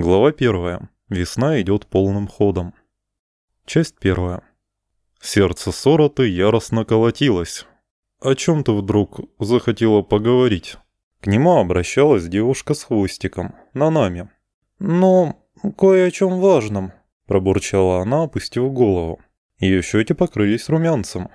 Глава первая. Весна идет полным ходом. Часть первая. Сердце Сороты яростно колотилось. О чем ты вдруг захотела поговорить? К нему обращалась девушка с хвостиком, Нанами. «Ну, кое о чем важном», – пробурчала она, опустив голову. Ее щеки покрылись румянцем.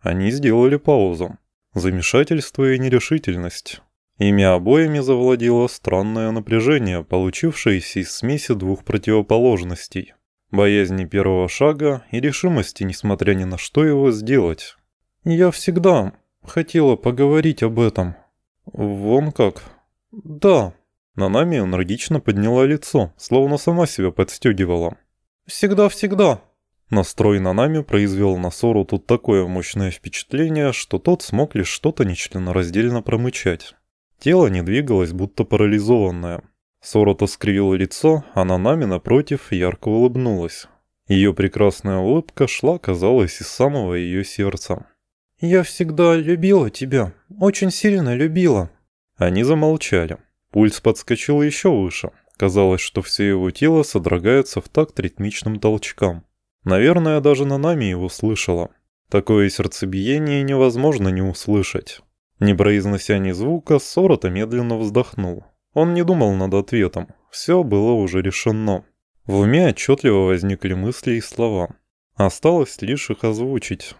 Они сделали паузу. Замешательство и нерешительность. Ими обоими завладело странное напряжение, получившееся из смеси двух противоположностей. Боязни первого шага и решимости, несмотря ни на что, его сделать. «Я всегда хотела поговорить об этом». «Вон как?» «Да». Нанами энергично подняла лицо, словно сама себя подстегивала. «Всегда-всегда». Настрой Нанами произвел на Сору тут такое мощное впечатление, что тот смог лишь что-то нечленораздельно промычать. Тело не двигалось, будто парализованное. Сорота скривила лицо, а Нанами, напротив, ярко улыбнулась. Ее прекрасная улыбка шла, казалось, из самого ее сердца. «Я всегда любила тебя, очень сильно любила». Они замолчали. Пульс подскочил еще выше. Казалось, что все его тело содрогается в такт ритмичным толчкам. Наверное, даже Нанами его слышала. Такое сердцебиение невозможно не услышать. Не произнося ни звука, Сорота медленно вздохнул. Он не думал над ответом. Все было уже решено. В уме отчетливо возникли мысли и слова. Осталось лишь их озвучить.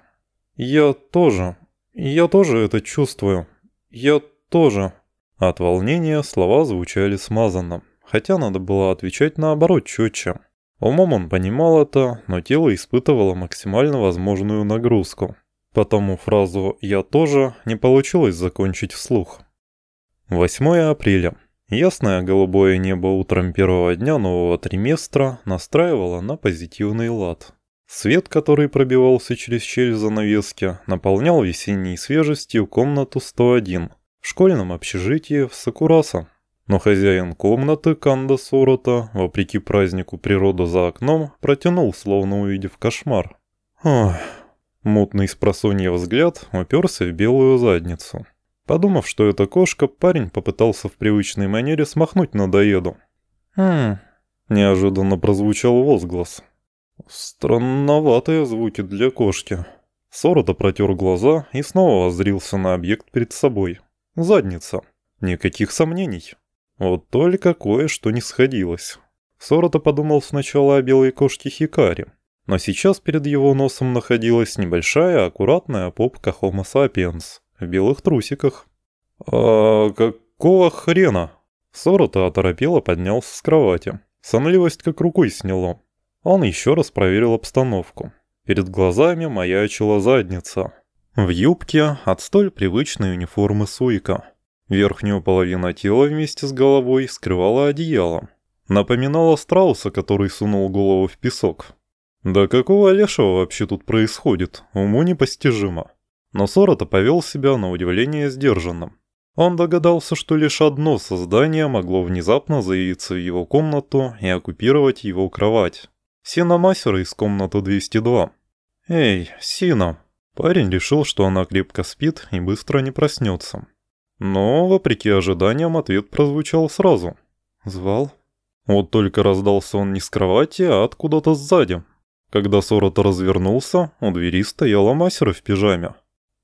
«Я тоже. Я тоже это чувствую. Я тоже». От волнения слова звучали смазанно, хотя надо было отвечать наоборот четче. Умом он понимал это, но тело испытывало максимально возможную нагрузку. Потому фразу «я тоже» не получилось закончить вслух. 8 апреля. Ясное голубое небо утром первого дня нового триместра настраивало на позитивный лад. Свет, который пробивался через щель занавески, наполнял весенней свежестью комнату 101 в школьном общежитии в Сакураса. Но хозяин комнаты Канда Сорота, вопреки празднику природы за окном, протянул, словно увидев кошмар. Ох, Мутный с взгляд уперся в белую задницу. Подумав, что это кошка, парень попытался в привычной манере смахнуть надоеду. «Хм...» – неожиданно прозвучал возглас. Странноватые звуки для кошки. Сорота протер глаза и снова воззрился на объект перед собой. Задница. Никаких сомнений. Вот только кое-что не сходилось. Сорота подумал сначала о белой кошке Хикари, но сейчас перед его носом находилась небольшая, аккуратная попка Homo sapiens в белых трусиках. «А какого хрена?» Сорота оторопело поднялся с кровати. Сонливость как рукой сняло. Он еще раз проверил обстановку. Перед глазами маячила задница. В юбке от столь привычной униформы Суика. Верхнюю половину тела вместе с головой скрывало одеяло. Напоминало страуса, который сунул голову в песок. Да какого лешего вообще тут происходит, уму непостижимо. Но Сорота повел себя на удивление сдержанным. Он догадался, что лишь одно создание могло внезапно заявиться в его комнату и оккупировать его кровать. Сина Масера из комнаты 202. «Эй, Сина!» Парень решил, что она крепко спит и быстро не проснется. Но, вопреки ожиданиям, ответ прозвучал сразу. «Звал?» Вот только раздался он не с кровати, а откуда-то сзади, когда Сорота развернулся, у двери стояла Масера в пижаме.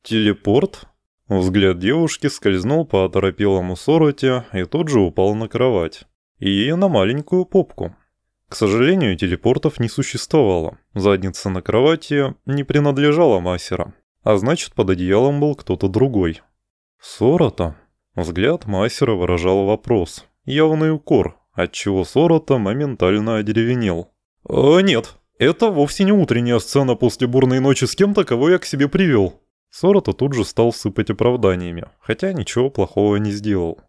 «Телепорт?» Взгляд девушки скользнул по оторопелому Сороте и тут же упал на кровать. И на маленькую попку. К сожалению, телепортов не существовало. Задница на кровати не принадлежала Масера. А значит, под одеялом был кто-то другой. «Сорота?» Взгляд Масера выражал вопрос. Явный укор, отчего Сорота моментально одеревенел. «О, нет!» Это вовсе не утренняя сцена после бурной ночи с кем-то, кого я к себе привел. Сорота тут же стал сыпать оправданиями, хотя ничего плохого не сделал.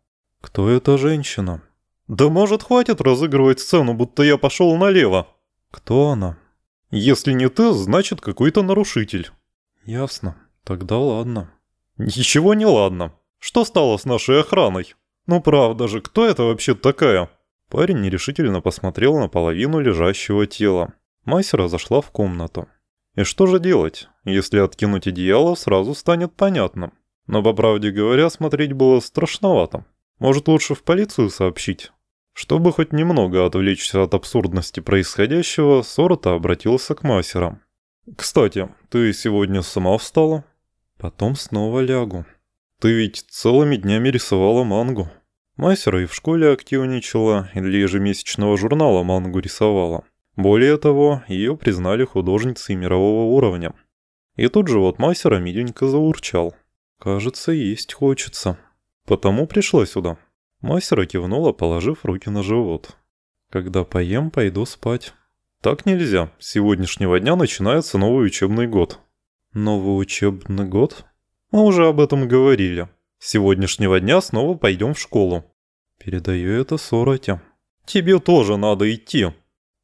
Кто эта женщина? Да может хватит разыгрывать сцену, будто я пошел налево. Кто она? Если не ты, значит какой-то нарушитель. Ясно. Тогда ладно. Ничего не ладно. Что стало с нашей охраной? Ну правда же, кто это вообще такая? Парень нерешительно посмотрел на половину лежащего тела. Масера зашла в комнату. И что же делать? Если откинуть одеяло, сразу станет понятно. Но, по правде говоря, смотреть было страшновато. Может, лучше в полицию сообщить? Чтобы хоть немного отвлечься от абсурдности происходящего, Сорота обратился к мастерам. «Кстати, ты сегодня сама встала?» «Потом снова лягу». «Ты ведь целыми днями рисовала мангу». Мастера и в школе активничала, и ежемесячного журнала мангу рисовала. Более того, ее признали художницей мирового уровня. И тут же вот мастера миленько заурчал. «Кажется, есть хочется». Потому пришла сюда. Мастера кивнула, положив руки на живот. «Когда поем, пойду спать». «Так нельзя. С сегодняшнего дня начинается новый учебный год». «Новый учебный год?» «Мы уже об этом говорили. С сегодняшнего дня снова пойдем в школу». «Передаю это Сороте». «Тебе тоже надо идти».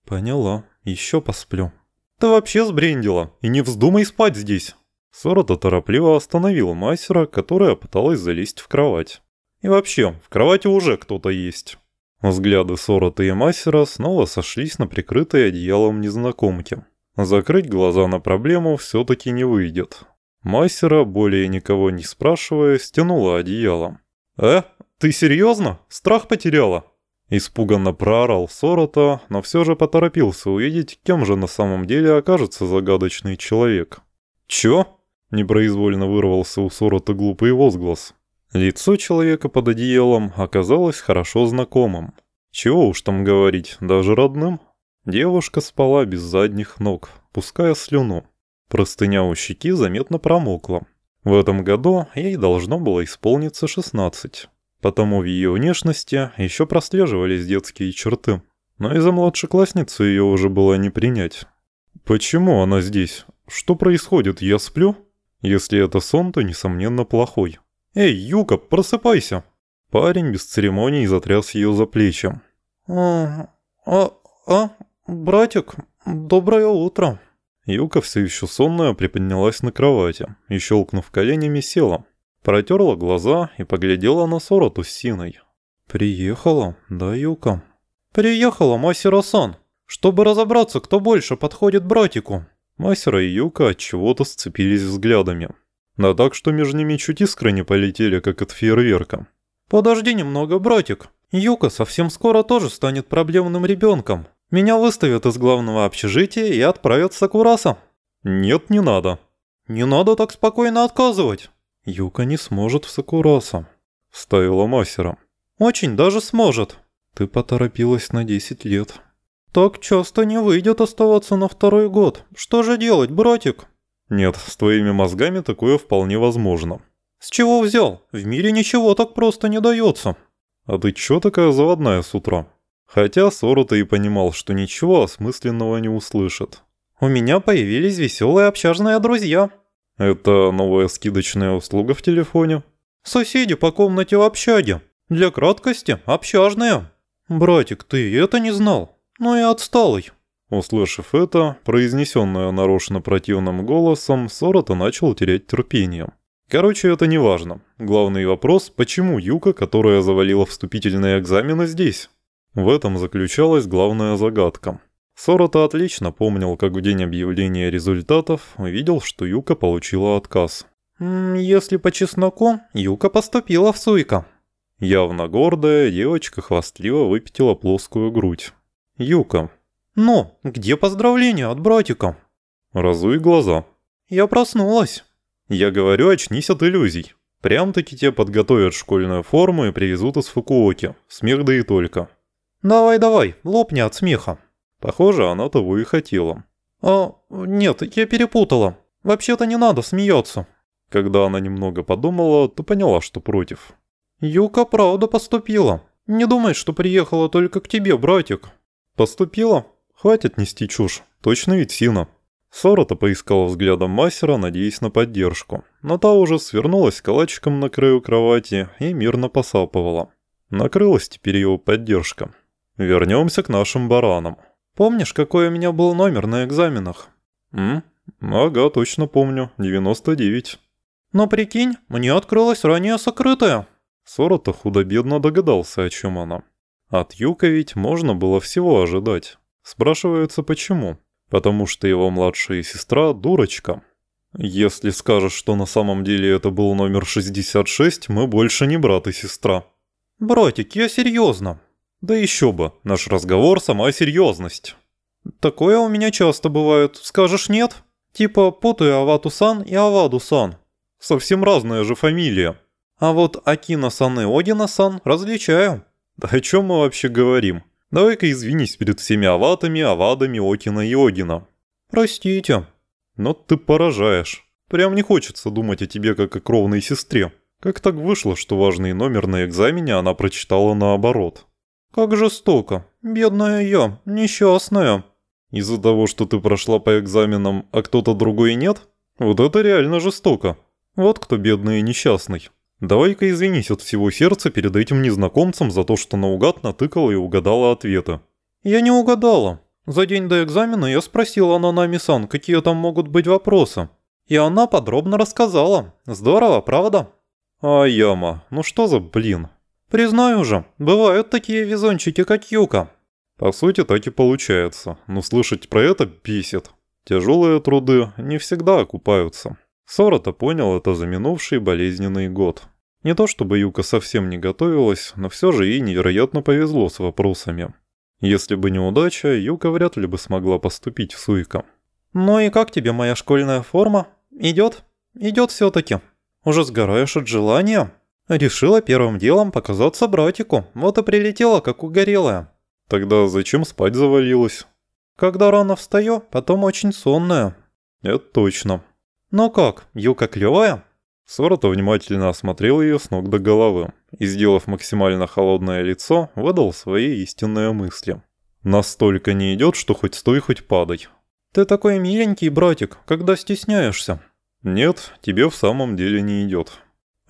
«Поняла. Еще посплю». «Ты вообще сбрендила. И не вздумай спать здесь». Сорота торопливо остановила мастера, которая пыталась залезть в кровать. И вообще, в кровати уже кто-то есть. Взгляды Сорота и мастера снова сошлись на прикрытой одеялом незнакомке. Закрыть глаза на проблему все-таки не выйдет. Мастера, более никого не спрашивая, стянула одеялом. «Э, ты серьезно? Страх потеряла?» Испуганно проорал Сорота, но все же поторопился увидеть, кем же на самом деле окажется загадочный человек. «Чё?» – непроизвольно вырвался у Сорота глупый возглас. Лицо человека под одеялом оказалось хорошо знакомым. Чего уж там говорить, даже родным. Девушка спала без задних ног, пуская слюну. Простыня у щеки заметно промокла. В этом году ей должно было исполниться 16. Потому в ее внешности еще прослеживались детские черты. Но из-за младшеклассницы ее уже было не принять. Почему она здесь? Что происходит? Я сплю? Если это сон, то, несомненно, плохой. «Эй, Юка, просыпайся!» Парень без церемоний затряс ее за плечи. «А, а, а, братик, доброе утро!» Юка все еще сонная приподнялась на кровати и, щелкнув коленями, села. Протерла глаза и поглядела на Сороту с Синой. «Приехала, да, Юка?» «Приехала, Масера-сан, чтобы разобраться, кто больше подходит братику». Масера и Юка от чего-то сцепились взглядами. Да так, что между ними чуть искры не полетели, как от фейерверка. «Подожди немного, братик. Юка совсем скоро тоже станет проблемным ребенком. Меня выставят из главного общежития и отправят в Сакураса». «Нет, не надо». «Не надо так спокойно отказывать». «Юка не сможет в Сакураса», — вставила мастера. «Очень даже сможет». «Ты поторопилась на 10 лет». «Так часто не выйдет оставаться на второй год. Что же делать, братик?» Нет, с твоими мозгами такое вполне возможно. С чего взял? В мире ничего так просто не дается. А ты чё такая заводная с утра? Хотя Сорота и понимал, что ничего осмысленного не услышит. У меня появились веселые общажные друзья. Это новая скидочная услуга в телефоне? Соседи по комнате в общаге. Для краткости, общажные. Братик, ты это не знал? Ну и отсталый. Услышав это, произнесенное нарочно противным голосом, Сорота начал терять терпение. Короче, это не важно. Главный вопрос, почему Юка, которая завалила вступительные экзамены, здесь? В этом заключалась главная загадка. Сорота отлично помнил, как в день объявления результатов увидел, что Юка получила отказ. «Если по чесноку, Юка поступила в Суйка». Явно гордая, девочка хвастливо выпятила плоскую грудь. «Юка, «Ну, где поздравления от братика?» «Разуй глаза». «Я проснулась». «Я говорю, очнись от иллюзий. Прям-таки тебе подготовят школьную форму и привезут из Фукуоки. Смех да и только». «Давай-давай, лопни от смеха». Похоже, она того и хотела. «А, нет, я перепутала. Вообще-то не надо смеяться». Когда она немного подумала, то поняла, что против. «Юка правда поступила. Не думай, что приехала только к тебе, братик». «Поступила? Хватит нести чушь, точно ведь Сина. Сорота поискала взглядом мастера, надеясь на поддержку, но та уже свернулась калачиком на краю кровати и мирно посапывала. Накрылась теперь его поддержка. Вернемся к нашим баранам. Помнишь, какой у меня был номер на экзаменах? М? Ага, точно помню. 99. Но прикинь, мне открылась ранее сокрытая. Сорота худо-бедно догадался, о чем она. От Юка ведь можно было всего ожидать. Спрашивается, почему? Потому что его младшая сестра дурочка. Если скажешь, что на самом деле это был номер 66, мы больше не брат и сестра. Братик, я серьезно. Да еще бы, наш разговор – сама серьезность. Такое у меня часто бывает. Скажешь нет? Типа путаю Авату-сан и Аваду-сан. Совсем разная же фамилия. А вот Акина-сан и Одина-сан различаю. Да о чем мы вообще говорим? Давай-ка извинись перед всеми Аватами, Авадами, Окина и Одина. Простите. Но ты поражаешь. Прям не хочется думать о тебе как о кровной сестре. Как так вышло, что важный номер на экзамене она прочитала наоборот? Как жестоко. Бедная я, несчастная. Из-за того, что ты прошла по экзаменам, а кто-то другой нет? Вот это реально жестоко. Вот кто бедный и несчастный. Давай-ка извинись от всего сердца перед этим незнакомцем за то, что наугад натыкала и угадала ответы. Я не угадала. За день до экзамена я спросила Нанами-сан, какие там могут быть вопросы. И она подробно рассказала. Здорово, правда? А, Яма, ну что за блин? Признаю же, бывают такие везунчики, как Юка. По сути, так и получается, но слышать про это бесит. Тяжелые труды не всегда окупаются. Сорота понял это за минувший болезненный год. Не то чтобы Юка совсем не готовилась, но все же ей невероятно повезло с вопросами. Если бы не удача, Юка вряд ли бы смогла поступить в Суика. «Ну и как тебе моя школьная форма? Идет? Идет все-таки. Уже сгораешь от желания?» Решила первым делом показаться братику, вот и прилетела, как угорелая. Тогда зачем спать завалилась? Когда рано встаю, потом очень сонная. Это точно. Ну как, Юка клевая? Сорота внимательно осмотрел ее с ног до головы и, сделав максимально холодное лицо, выдал свои истинные мысли. Настолько не идет, что хоть стой, хоть падай. Ты такой миленький, братик, когда стесняешься. Нет, тебе в самом деле не идет.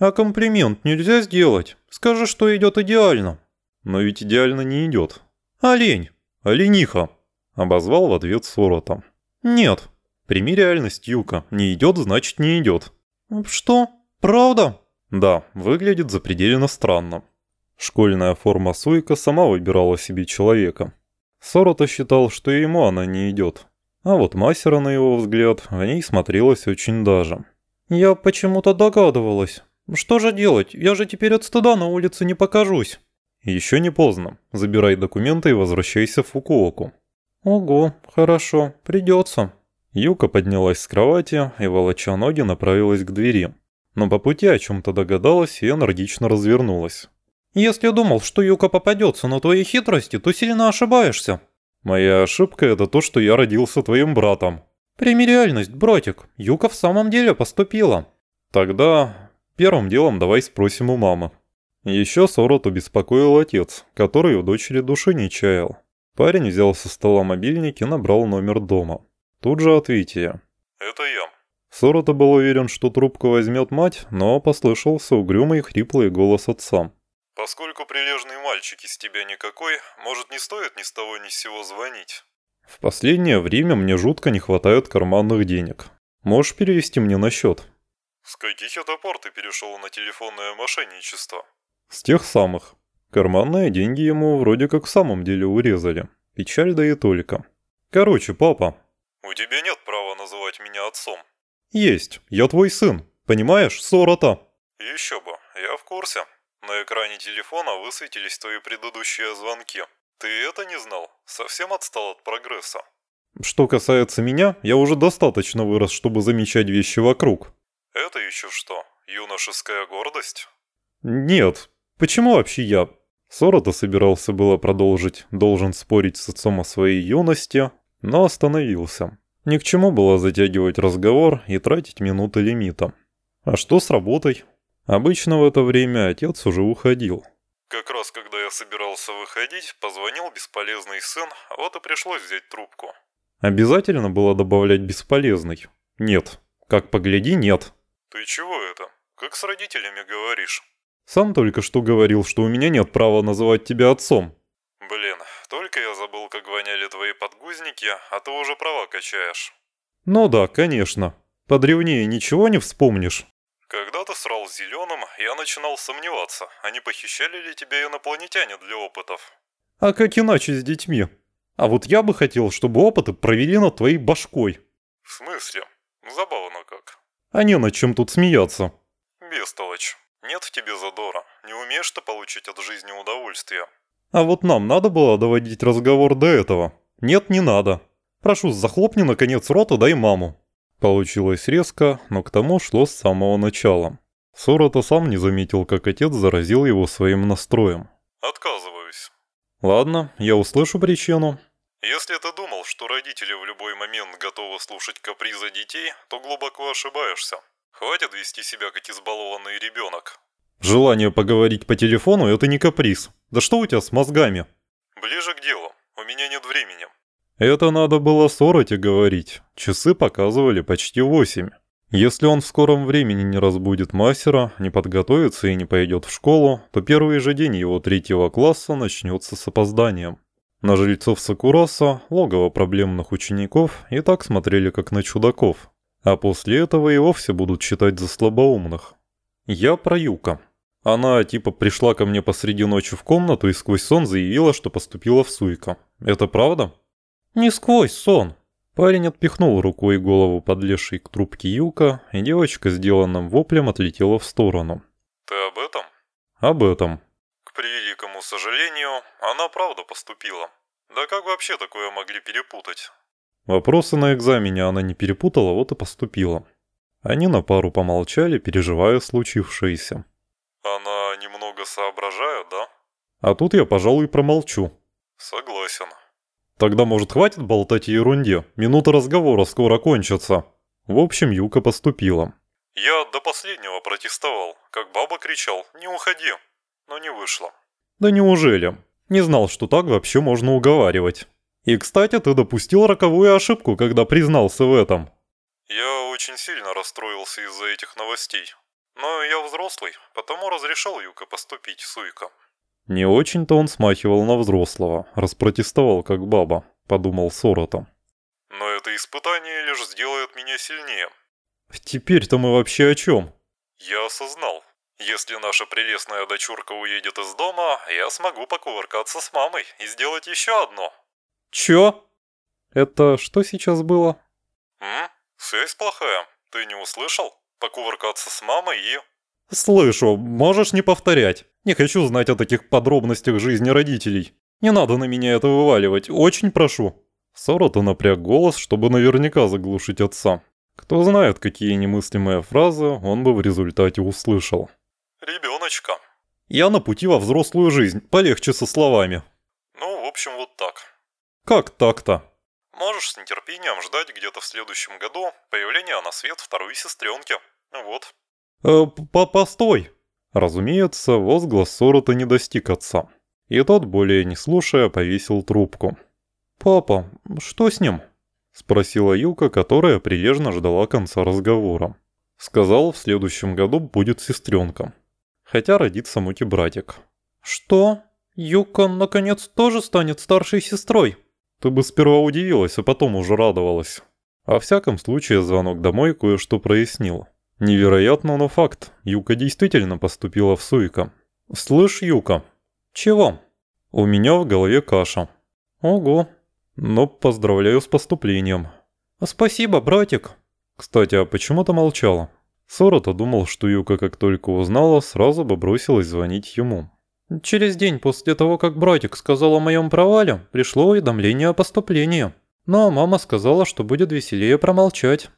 А комплимент нельзя сделать? Скажи, что идет идеально. Но ведь идеально не идет. Олень. Олениха. Обозвал в ответ Сорота. Нет. Прими реальность, Юка. Не идет, значит не идет. Что? Правда? Да, выглядит запредельно странно. Школьная форма Суика сама выбирала себе человека. Сорота считал, что ему она не идет. А вот Масера, на его взгляд, в ней смотрелась очень даже. Я почему-то догадывалась. Что же делать? Я же теперь от стыда на улице не покажусь. Еще не поздно. Забирай документы и возвращайся в Фукуоку. Ого, хорошо, придется. Юка поднялась с кровати и, волоча ноги, направилась к двери. Но по пути о чем-то догадалась и энергично развернулась. «Если думал, что Юка попадется на твои хитрости, то сильно ошибаешься». «Моя ошибка – это то, что я родился твоим братом». «Прими реальность, братик. Юка в самом деле поступила». «Тогда первым делом давай спросим у мамы». Еще Сороту беспокоил отец, который у дочери души не чаял. Парень взял со стола мобильник и набрал номер дома. Тут же ответьте. «Это я». Сорота был уверен, что трубку возьмет мать, но послышался угрюмый хриплый голос отца. «Поскольку прилежный мальчик из тебя никакой, может не стоит ни с того ни с сего звонить?» «В последнее время мне жутко не хватает карманных денег. Можешь перевести мне на счет?» «С каких это пор ты перешел на телефонное мошенничество?» «С тех самых. Карманные деньги ему вроде как в самом деле урезали. Печаль да и только. Короче, папа, «У тебя нет права называть меня отцом». «Есть. Я твой сын. Понимаешь, Сорота?» «Еще бы. Я в курсе. На экране телефона высветились твои предыдущие звонки. Ты это не знал? Совсем отстал от прогресса». «Что касается меня, я уже достаточно вырос, чтобы замечать вещи вокруг». «Это еще что? Юношеская гордость?» «Нет. Почему вообще я?» Сорота собирался было продолжить, должен спорить с отцом о своей юности, но остановился. Ни к чему было затягивать разговор и тратить минуты лимита. А что с работой? Обычно в это время отец уже уходил. Как раз когда я собирался выходить, позвонил бесполезный сын, вот и пришлось взять трубку. Обязательно было добавлять бесполезный? Нет. Как погляди, нет. Ты чего это? Как с родителями говоришь? Сам только что говорил, что у меня нет права называть тебя отцом. Блин, только я забыл, как воняли твои подгузники, а ты уже права качаешь. Ну да, конечно. Подревнее ничего не вспомнишь. Когда ты срал с зеленым, я начинал сомневаться, а не похищали ли тебя инопланетяне для опытов. А как иначе с детьми? А вот я бы хотел, чтобы опыты провели над твоей башкой. В смысле? Забавно как. А не над чем тут смеяться. Бестолочь. Нет в тебе задора. Не умеешь ты получить от жизни удовольствие. А вот нам надо было доводить разговор до этого. Нет, не надо. Прошу, захлопни наконец рот и дай маму. Получилось резко, но к тому шло с самого начала. Сорота сам не заметил, как отец заразил его своим настроем. Отказываюсь. Ладно, я услышу причину. Если ты думал, что родители в любой момент готовы слушать капризы детей, то глубоко ошибаешься. Хватит вести себя как избалованный ребенок. Желание поговорить по телефону – это не каприз. Да что у тебя с мозгами? Ближе к делу. У меня нет времени. Это надо было Сороте говорить. Часы показывали почти восемь. Если он в скором времени не разбудит мастера, не подготовится и не пойдет в школу, то первый же день его третьего класса начнется с опозданием. На жильцов Сакураса, логово проблемных учеников, и так смотрели как на чудаков. А после этого и вовсе будут считать за слабоумных. Я про Юка. Она типа пришла ко мне посреди ночи в комнату и сквозь сон заявила, что поступила в Суйка. Это правда? Не сквозь сон. Парень отпихнул рукой голову подлезшей к трубке Юка, и девочка сделанным воплем отлетела в сторону. Ты об этом? Об этом. К превеликому сожалению, она правда поступила. Да как вообще такое могли перепутать? Вопросы на экзамене она не перепутала, вот и поступила. Они на пару помолчали, переживая случившееся. Она немного соображает, да? А тут я, пожалуй, промолчу. Согласен. Тогда, может, хватит болтать о ерунде? Минута разговора скоро кончится. В общем, Юка поступила. Я до последнего протестовал, как баба кричал «Не уходи!» Но не вышло. Да неужели? Не знал, что так вообще можно уговаривать. И, кстати, ты допустил роковую ошибку, когда признался в этом. Я очень сильно расстроился из-за этих новостей. Но я взрослый, потому разрешал Юка поступить, Суйка. Не очень-то он смахивал на взрослого, распротестовал как баба, подумал Сорота. Но это испытание лишь сделает меня сильнее. Теперь-то мы вообще о чем? Я осознал, если наша прелестная дочурка уедет из дома, я смогу покувыркаться с мамой и сделать еще одно. Чё? Это что сейчас было? М? Связь плохая. Ты не услышал? Покувыркаться с мамой и... Слышу, можешь не повторять. Не хочу знать о таких подробностях жизни родителей. Не надо на меня это вываливать, очень прошу. Сорота напряг голос, чтобы наверняка заглушить отца. Кто знает, какие немыслимые фразы он бы в результате услышал. Ребеночка. Я на пути во взрослую жизнь, полегче со словами. Ну, в общем, вот так. Как так-то? Можешь с нетерпением ждать где-то в следующем году появления на свет второй сестренки. Вот. Э, по Постой. Разумеется, возглас Сорота не достиг отца. И тот, более не слушая, повесил трубку. «Папа, что с ним?» Спросила Юка, которая прилежно ждала конца разговора. Сказал, в следующем году будет сестренка хотя родится мути-братик. «Что? Юка, наконец, тоже станет старшей сестрой?» Ты бы сперва удивилась, а потом уже радовалась. Во всяком случае, звонок домой кое-что прояснил. Невероятно, но факт. Юка действительно поступила в Суика. «Слышь, Юка». «Чего?» «У меня в голове каша». «Ого». «Но поздравляю с поступлением». «Спасибо, братик». «Кстати, а почему ты молчала?» Сорота думал, что Юка, как только узнала, сразу бы бросилась звонить ему. «Через день после того, как братик сказал о моем провале, пришло уведомление о поступлении. Но мама сказала, что будет веселее промолчать».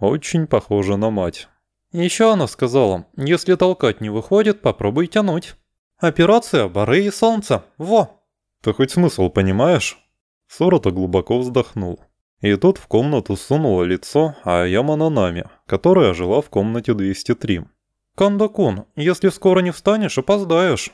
Очень похоже на мать. Еще она сказала, если толкать не выходит, попробуй тянуть. Операция «Бары и солнце». Во! Ты хоть смысл понимаешь? Сорота глубоко вздохнул. И тут в комнату сунуло лицо Аяма Нанами, которая жила в комнате 203. «Кандакун, если скоро не встанешь, опоздаешь».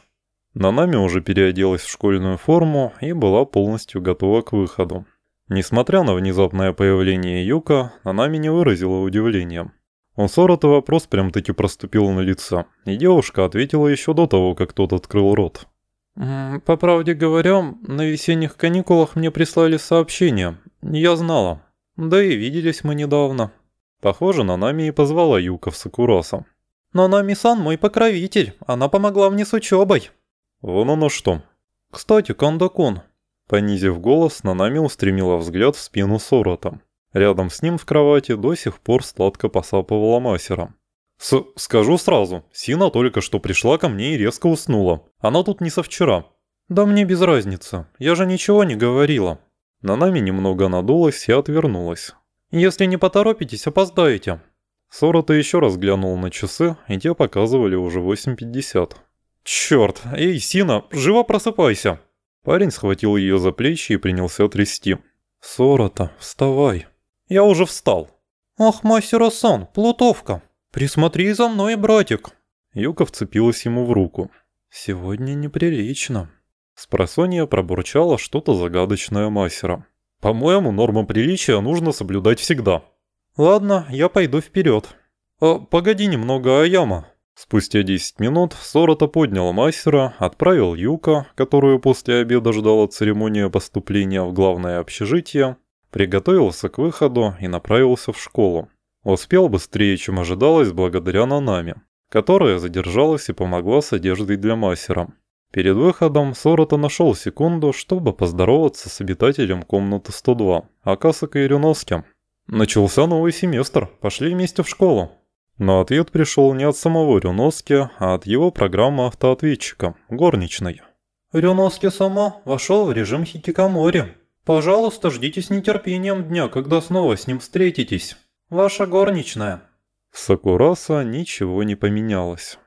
Нанами уже переоделась в школьную форму и была полностью готова к выходу. Несмотря на внезапное появление Юка, Нанами не выразила удивления. У Сорота вопрос прям-таки проступил на лицо, и девушка ответила еще до того, как тот открыл рот. «По правде говоря, на весенних каникулах мне прислали сообщение, «Я знала. Да и виделись мы недавно. Похоже, на нами и позвала Юка в Сакураса. Но Нами-сан мой покровитель, она помогла мне с учебой». «Вон оно что. Кстати, Кандакун». Понизив голос, Нанами устремила взгляд в спину Сорота. Рядом с ним в кровати до сих пор сладко посапывала Масера. С «Скажу сразу, Сина только что пришла ко мне и резко уснула. Она тут не со вчера. «Да мне без разницы, я же ничего не говорила». Нанами немного надулась и отвернулась. «Если не поторопитесь, опоздаете». Сорота еще раз глянул на часы, и те показывали уже 8.50. «Черт! Эй, Сина, живо просыпайся!» Парень схватил ее за плечи и принялся трясти. «Сорота, вставай!» «Я уже встал!» «Ах, мастер Асан, плутовка! Присмотри за мной, братик!» Юка вцепилась ему в руку. «Сегодня неприлично». Спросонья пробурчала что-то загадочное мастера. «По-моему, нормам приличия нужно соблюдать всегда». «Ладно, я пойду вперед. А, погоди немного, Аяма». Спустя 10 минут Сорота поднял мастера, отправил Юка, которую после обеда ждала церемония поступления в главное общежитие, приготовился к выходу и направился в школу. Успел быстрее, чем ожидалось благодаря Нанами, которая задержалась и помогла с одеждой для мастера. Перед выходом Сорота нашел секунду, чтобы поздороваться с обитателем комнаты 102, Акасака Ирюноски. Начался новый семестр, пошли вместе в школу. Но ответ пришел не от самого Рюноски, а от его программы автоответчика, горничной. Рюноски сама вошел в режим хикикамори. Пожалуйста, ждите с нетерпением дня, когда снова с ним встретитесь. Ваша горничная. В Сакураса ничего не поменялось.